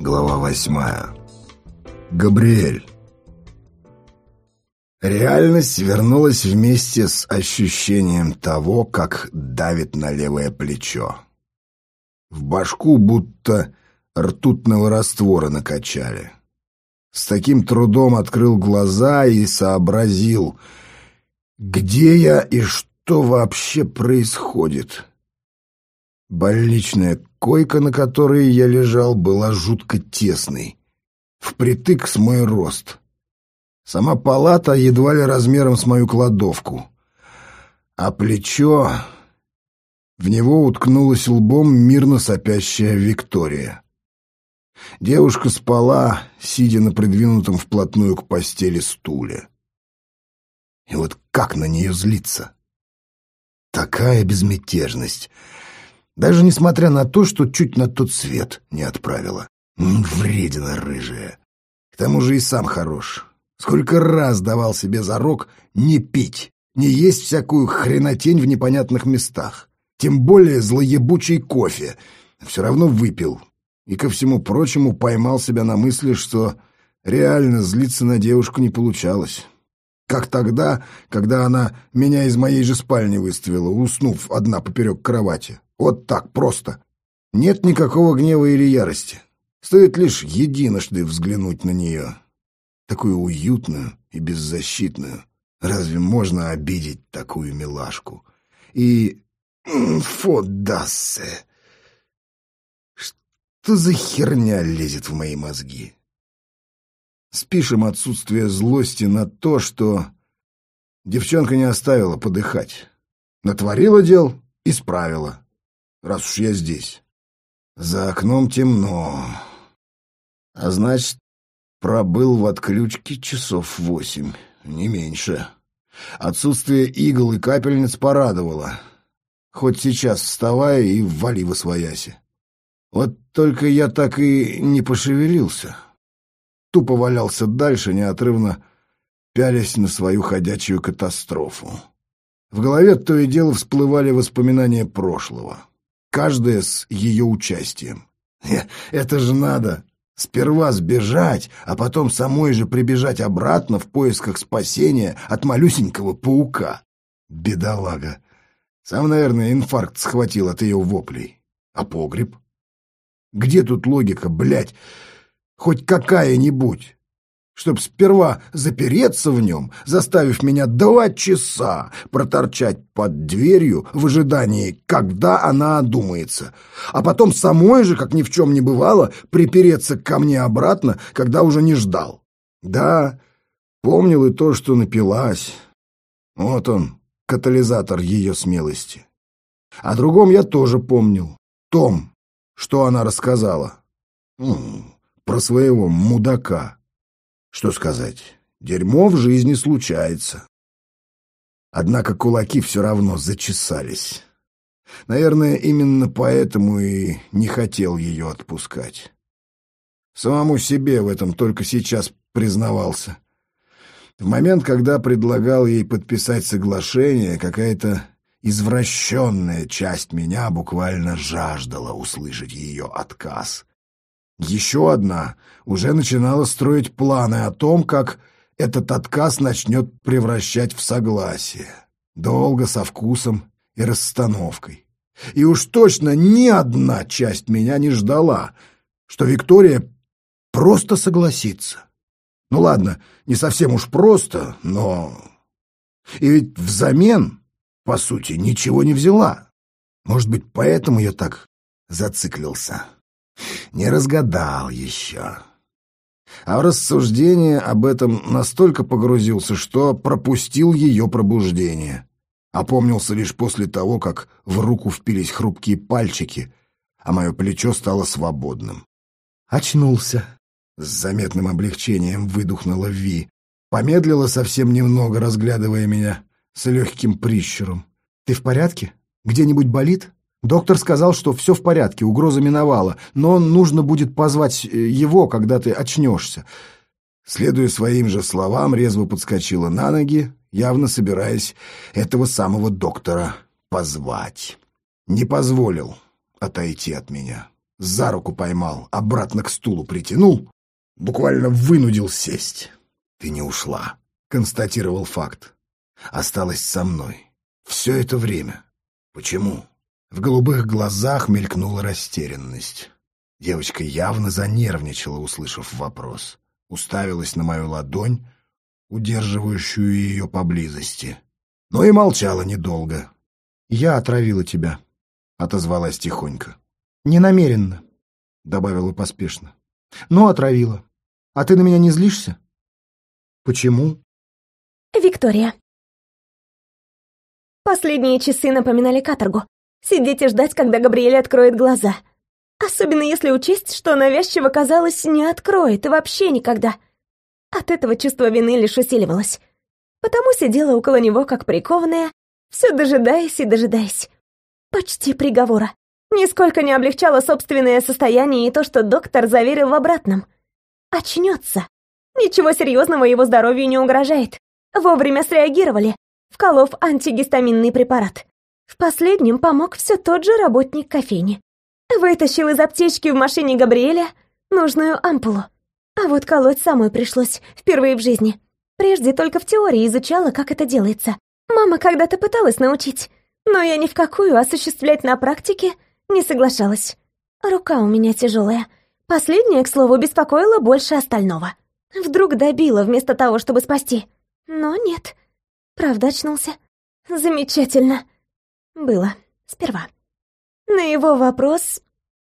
Глава восьмая. Габриэль. Реальность вернулась вместе с ощущением того, как давит на левое плечо. В башку будто ртутного раствора накачали. С таким трудом открыл глаза и сообразил, где я и что вообще происходит. Больничная койка, на которой я лежал, была жутко тесной, впритык с мой рост. Сама палата едва ли размером с мою кладовку, а плечо... В него уткнулась лбом мирно сопящая Виктория. Девушка спала, сидя на придвинутом вплотную к постели стуле. И вот как на нее злиться? Такая безмятежность — даже несмотря на то, что чуть на тот свет не отправила. Вредина рыжая. К тому же и сам хорош. Сколько раз давал себе зарок не пить, не есть всякую хренотень в непонятных местах. Тем более злоебучий кофе. Все равно выпил. И, ко всему прочему, поймал себя на мысли, что реально злиться на девушку не получалось. Как тогда, когда она меня из моей же спальни выставила, уснув одна поперек кровати. Вот так, просто. Нет никакого гнева или ярости. Стоит лишь единожды взглянуть на нее. Такую уютную и беззащитную. Разве можно обидеть такую милашку? И... Фодассе! Что за херня лезет в мои мозги? Спишем отсутствие злости на то, что девчонка не оставила подыхать. Натворила дел, исправила раз уж я здесь. За окном темно. А значит, пробыл в отключке часов восемь, не меньше. Отсутствие игл и капельниц порадовало. Хоть сейчас вставай и вали во свояси. Вот только я так и не пошевелился. Тупо валялся дальше, неотрывно пялясь на свою ходячую катастрофу. В голове то и дело всплывали воспоминания прошлого каждая с ее участием. Это же надо! Сперва сбежать, а потом самой же прибежать обратно в поисках спасения от малюсенького паука. Бедолага. Сам, наверное, инфаркт схватил от ее воплей. А погреб? Где тут логика, блядь? Хоть какая-нибудь? Чтоб сперва запереться в нем, заставив меня два часа проторчать под дверью в ожидании, когда она одумается, а потом самой же, как ни в чем не бывало, припереться ко мне обратно, когда уже не ждал. Да, помнил и то, что напилась. Вот он, катализатор ее смелости. О другом я тоже помнил. Том, что она рассказала. Про своего мудака. Что сказать, дерьмо в жизни случается. Однако кулаки все равно зачесались. Наверное, именно поэтому и не хотел ее отпускать. Самому себе в этом только сейчас признавался. В момент, когда предлагал ей подписать соглашение, какая-то извращенная часть меня буквально жаждала услышать ее отказ. Еще одна уже начинала строить планы о том, как этот отказ начнет превращать в согласие. Долго, со вкусом и расстановкой. И уж точно ни одна часть меня не ждала, что Виктория просто согласится. Ну ладно, не совсем уж просто, но... И ведь взамен, по сути, ничего не взяла. Может быть, поэтому я так зациклился. Не разгадал еще. А в рассуждение об этом настолько погрузился, что пропустил ее пробуждение. Опомнился лишь после того, как в руку впились хрупкие пальчики, а мое плечо стало свободным. Очнулся. С заметным облегчением выдохнула Ви. Помедлила совсем немного, разглядывая меня с легким прищуром. «Ты в порядке? Где-нибудь болит?» Доктор сказал, что все в порядке, угроза миновала, но нужно будет позвать э, его, когда ты очнешься. Следуя своим же словам, резво подскочила на ноги, явно собираясь этого самого доктора позвать. Не позволил отойти от меня. За руку поймал, обратно к стулу притянул, буквально вынудил сесть. «Ты не ушла», — констатировал факт. «Осталась со мной. Все это время. Почему?» В голубых глазах мелькнула растерянность. Девочка явно занервничала, услышав вопрос. Уставилась на мою ладонь, удерживающую ее поблизости. Но и молчала недолго. «Я отравила тебя», — отозвалась тихонько. «Ненамеренно», — добавила поспешно. «Но отравила. А ты на меня не злишься?» «Почему?» «Виктория». Последние часы напоминали каторгу. Сидеть и ждать, когда Габриэль откроет глаза. Особенно если учесть, что навязчиво казалось, не откроет и вообще никогда. От этого чувство вины лишь усиливалось. Потому сидела около него, как прикованная, все дожидаясь и дожидаясь. Почти приговора. Нисколько не облегчало собственное состояние и то, что доктор заверил в обратном. Очнется. Ничего серьезного его здоровью не угрожает. Вовремя среагировали, вколов антигистаминный препарат. В последнем помог все тот же работник кофейни. Вытащил из аптечки в машине Габриэля нужную ампулу. А вот колоть самой пришлось, впервые в жизни. Прежде только в теории изучала, как это делается. Мама когда-то пыталась научить, но я ни в какую осуществлять на практике не соглашалась. Рука у меня тяжелая. Последняя, к слову, беспокоила больше остального. Вдруг добила вместо того, чтобы спасти. Но нет. Правда очнулся. Замечательно. Было. Сперва. На его вопрос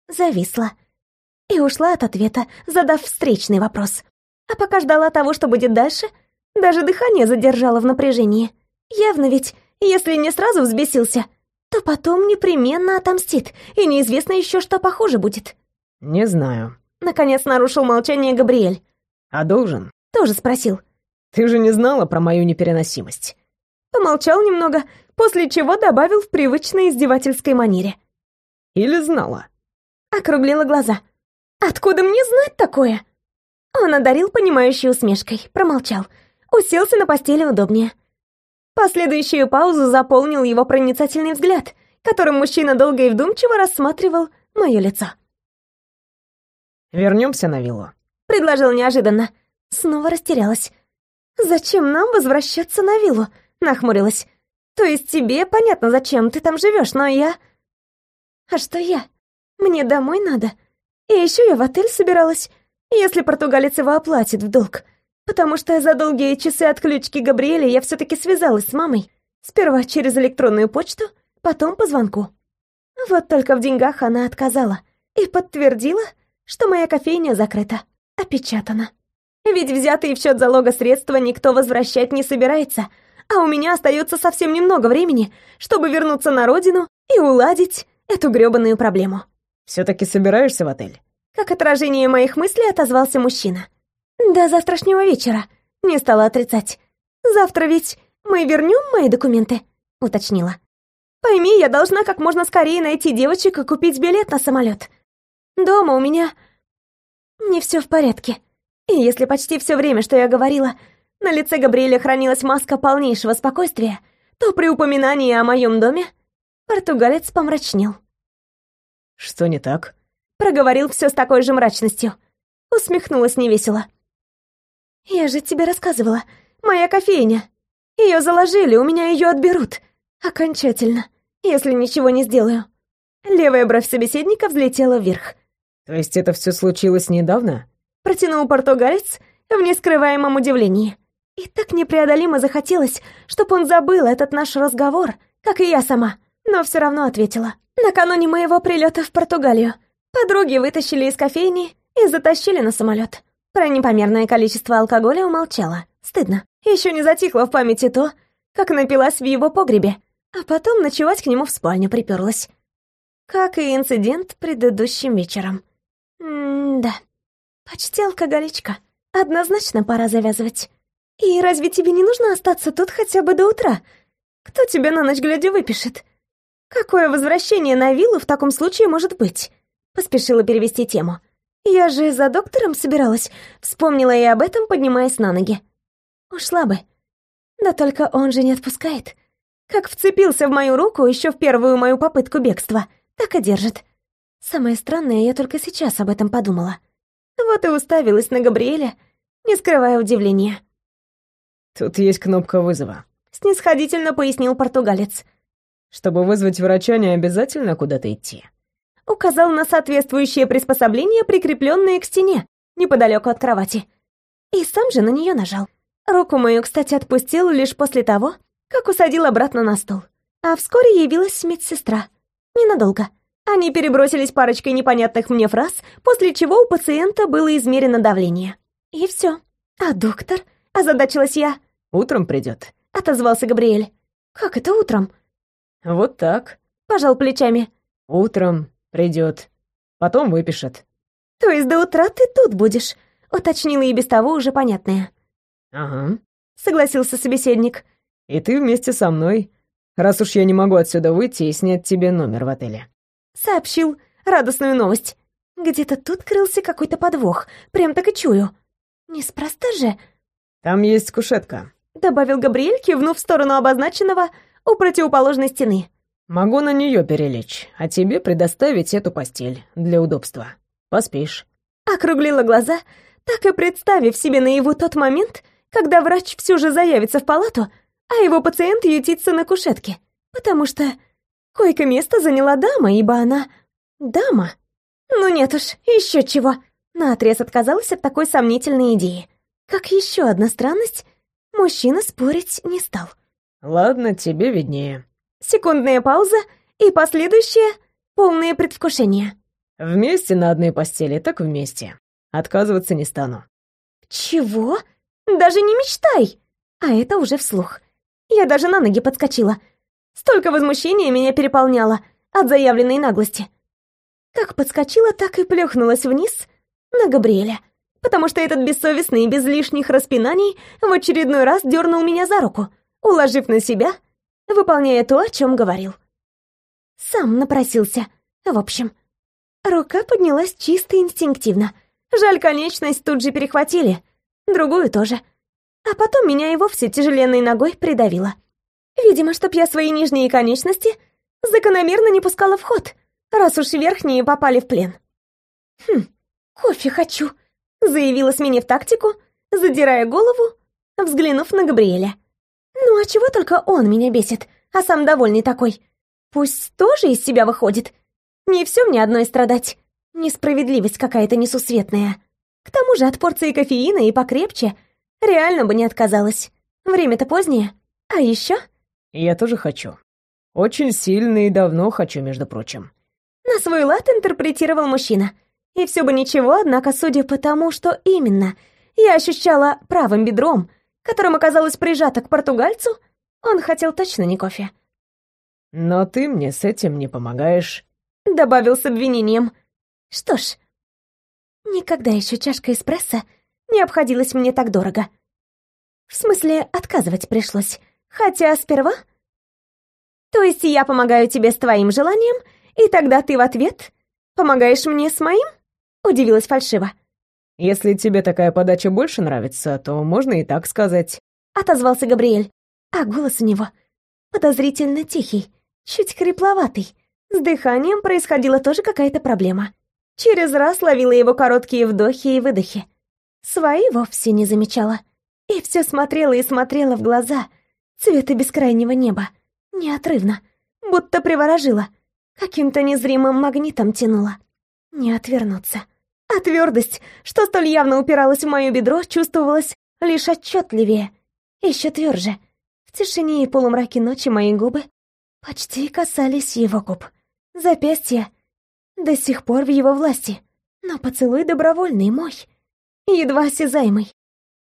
зависла. И ушла от ответа, задав встречный вопрос. А пока ждала того, что будет дальше, даже дыхание задержала в напряжении. Явно ведь, если не сразу взбесился, то потом непременно отомстит, и неизвестно еще, что похуже будет. «Не знаю». Наконец нарушил молчание Габриэль. «А должен?» Тоже спросил. «Ты же не знала про мою непереносимость?» Помолчал немного, после чего добавил в привычной издевательской манере. «Или знала?» Округлила глаза. «Откуда мне знать такое?» Он одарил понимающей усмешкой, промолчал. Уселся на постели удобнее. Последующую паузу заполнил его проницательный взгляд, которым мужчина долго и вдумчиво рассматривал мое лицо. «Вернемся на виллу», — предложил неожиданно. Снова растерялась. «Зачем нам возвращаться на виллу?» — нахмурилась. «То есть тебе понятно, зачем ты там живешь, но я...» «А что я? Мне домой надо. И еще я в отель собиралась, если португалец его оплатит в долг. Потому что за долгие часы отключки Габриэля я все-таки связалась с мамой. Сперва через электронную почту, потом по звонку. Вот только в деньгах она отказала и подтвердила, что моя кофейня закрыта, опечатана. Ведь взятые в счет залога средства никто возвращать не собирается, а у меня остается совсем немного времени, чтобы вернуться на родину и уладить эту грёбаную проблему. «Все-таки собираешься в отель?» Как отражение моих мыслей отозвался мужчина. «До завтрашнего вечера», — не стала отрицать. «Завтра ведь мы вернем мои документы?» — уточнила. «Пойми, я должна как можно скорее найти девочек и купить билет на самолет. Дома у меня не все в порядке. И если почти все время, что я говорила, на лице Габриэля хранилась маска полнейшего спокойствия, то при упоминании о моем доме португалец помрачнел. «Что не так?» Проговорил все с такой же мрачностью. Усмехнулась невесело. «Я же тебе рассказывала. Моя кофейня. Ее заложили, у меня ее отберут. Окончательно, если ничего не сделаю». Левая бровь собеседника взлетела вверх. «То есть это все случилось недавно?» Протянул португалец в нескрываемом удивлении. И так непреодолимо захотелось, чтобы он забыл этот наш разговор, как и я сама, но все равно ответила. Накануне моего прилета в Португалию подруги вытащили из кофейни и затащили на самолет. Про непомерное количество алкоголя умолчала. Стыдно. Еще не затихло в памяти то, как напилась в его погребе, а потом ночевать к нему в спальню приперлась. Как и инцидент предыдущим вечером. М-да. Почти алкоголичка. Однозначно пора завязывать. И разве тебе не нужно остаться тут хотя бы до утра? Кто тебя на ночь глядя выпишет? Какое возвращение на виллу в таком случае может быть? Поспешила перевести тему. Я же за доктором собиралась. Вспомнила и об этом, поднимаясь на ноги. Ушла бы. Да только он же не отпускает. Как вцепился в мою руку еще в первую мою попытку бегства, так и держит. Самое странное, я только сейчас об этом подумала. Вот и уставилась на Габриэля, не скрывая удивления. «Тут есть кнопка вызова», — снисходительно пояснил португалец. «Чтобы вызвать врача, не обязательно куда-то идти». Указал на соответствующее приспособление, прикрепленное к стене, неподалеку от кровати. И сам же на нее нажал. Руку мою, кстати, отпустил лишь после того, как усадил обратно на стол. А вскоре явилась медсестра. Ненадолго. Они перебросились парочкой непонятных мне фраз, после чего у пациента было измерено давление. И все. А доктор? Озадачилась я. «Утром придет», — отозвался Габриэль. «Как это утром?» «Вот так», — пожал плечами. «Утром придет, потом выпишет». «То есть до утра ты тут будешь?» — уточнила и без того уже понятное. «Ага», — согласился собеседник. «И ты вместе со мной, раз уж я не могу отсюда выйти и снять тебе номер в отеле» сообщил радостную новость. Где-то тут крылся какой-то подвох, прям так и чую. Неспроста же... «Там есть кушетка», — добавил Габриэль, кивнув в сторону обозначенного у противоположной стены. «Могу на нее перелечь, а тебе предоставить эту постель для удобства. Поспишь». Округлила глаза, так и представив себе наяву тот момент, когда врач все же заявится в палату, а его пациент ютится на кушетке, потому что Койко-место заняла дама, ибо она... дама. Ну нет уж, еще чего. Наотрез отказалась от такой сомнительной идеи. Как еще одна странность, мужчина спорить не стал. «Ладно, тебе виднее». Секундная пауза и последующее полное предвкушение. «Вместе на одной постели, так вместе. Отказываться не стану». «Чего? Даже не мечтай!» А это уже вслух. Я даже на ноги подскочила. Столько возмущения меня переполняло от заявленной наглости. Как подскочила, так и плюхнулась вниз на Габриэля, потому что этот бессовестный и без лишних распинаний в очередной раз дернул меня за руку, уложив на себя, выполняя то, о чем говорил. Сам напросился, в общем. Рука поднялась чисто инстинктивно. Жаль, конечность тут же перехватили, другую тоже. А потом меня и вовсе тяжеленной ногой придавило. Видимо, чтоб я свои нижние конечности закономерно не пускала в ход, раз уж верхние попали в плен. «Хм, кофе хочу», — заявила, сменив тактику, задирая голову, взглянув на Габриэля. «Ну а чего только он меня бесит, а сам довольный такой? Пусть тоже из себя выходит. Не все мне одной страдать. Несправедливость какая-то несусветная. К тому же от порции кофеина и покрепче реально бы не отказалась. Время-то позднее. А еще я тоже хочу. Очень сильно и давно хочу, между прочим. На свой лад интерпретировал мужчина. И все бы ничего, однако, судя по тому, что именно я ощущала правым бедром, которым оказалось прижато к португальцу, он хотел точно не кофе. «Но ты мне с этим не помогаешь», — добавил с обвинением. «Что ж, никогда еще чашка эспрессо не обходилась мне так дорого. В смысле, отказывать пришлось. Хотя сперва... То есть я помогаю тебе с твоим желанием, и тогда ты в ответ помогаешь мне с моим? Удивилась фальшиво. Если тебе такая подача больше нравится, то можно и так сказать. Отозвался Габриэль, а голос у него подозрительно тихий, чуть хрипловатый. С дыханием происходила тоже какая-то проблема. Через раз ловила его короткие вдохи и выдохи. Свои вовсе не замечала. И все смотрела и смотрела в глаза, цвета бескрайнего неба, неотрывно, будто приворожила, каким-то незримым магнитом тянула. Не отвернуться. А твердость, что столь явно упиралась в мое бедро, чувствовалась лишь отчетливее, еще тверже. В тишине и полумраке ночи мои губы почти касались его губ. Запястья до сих пор в его власти, но поцелуй добровольный мой, едва осязаемый.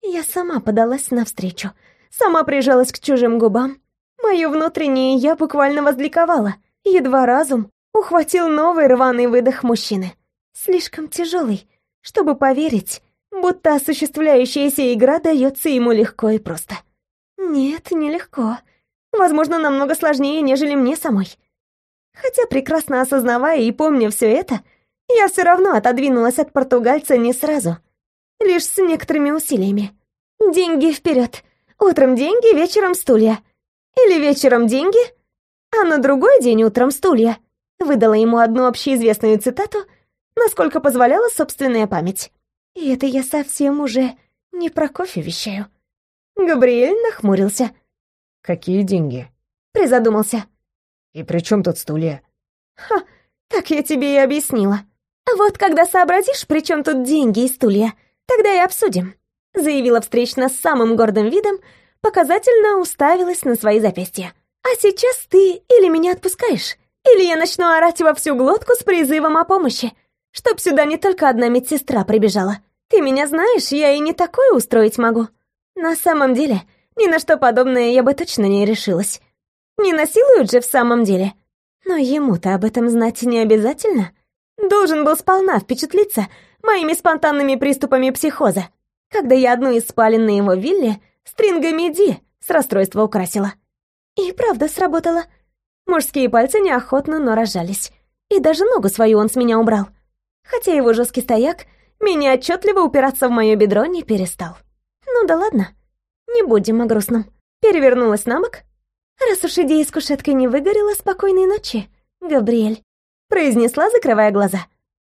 Я сама подалась навстречу, сама прижалась к чужим губам. Мое внутреннее я буквально возликовала. Едва разум ухватил новый рваный выдох мужчины. Слишком тяжелый, чтобы поверить, будто осуществляющаяся игра дается ему легко и просто. Нет, нелегко. Возможно, намного сложнее, нежели мне самой. Хотя, прекрасно осознавая и помня все это, я все равно отодвинулась от португальца не сразу, лишь с некоторыми усилиями. Деньги вперед! Утром деньги, вечером стулья. Или вечером деньги, а на другой день утром стулья. Выдала ему одну общеизвестную цитату, насколько позволяла собственная память. И это я совсем уже не про кофе вещаю. Габриэль нахмурился. «Какие деньги?» Призадумался. «И при чем тут стулья?» «Ха, так я тебе и объяснила. Вот когда сообразишь, при чем тут деньги и стулья, тогда и обсудим», заявила встречно с самым гордым видом, показательно уставилась на свои запястья. «А сейчас ты или меня отпускаешь, или я начну орать во всю глотку с призывом о помощи, чтоб сюда не только одна медсестра прибежала. Ты меня знаешь, я и не такое устроить могу. На самом деле, ни на что подобное я бы точно не решилась. Не насилуют же в самом деле. Но ему-то об этом знать не обязательно. Должен был сполна впечатлиться моими спонтанными приступами психоза, когда я одну из спален на его вилле стрингами Ди с расстройства украсила. И правда сработало. Мужские пальцы неохотно, но рожались. И даже ногу свою он с меня убрал. Хотя его жесткий стояк меня отчетливо упираться в мое бедро не перестал. Ну да ладно, не будем о грустном. Перевернулась на бок. Раз уж идея с кушеткой не выгорела, спокойной ночи, Габриэль. Произнесла, закрывая глаза.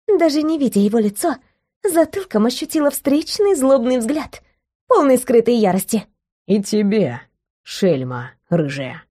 Даже не видя его лицо, затылком ощутила встречный злобный взгляд, полный скрытой ярости. «И тебе, шельма рыжая».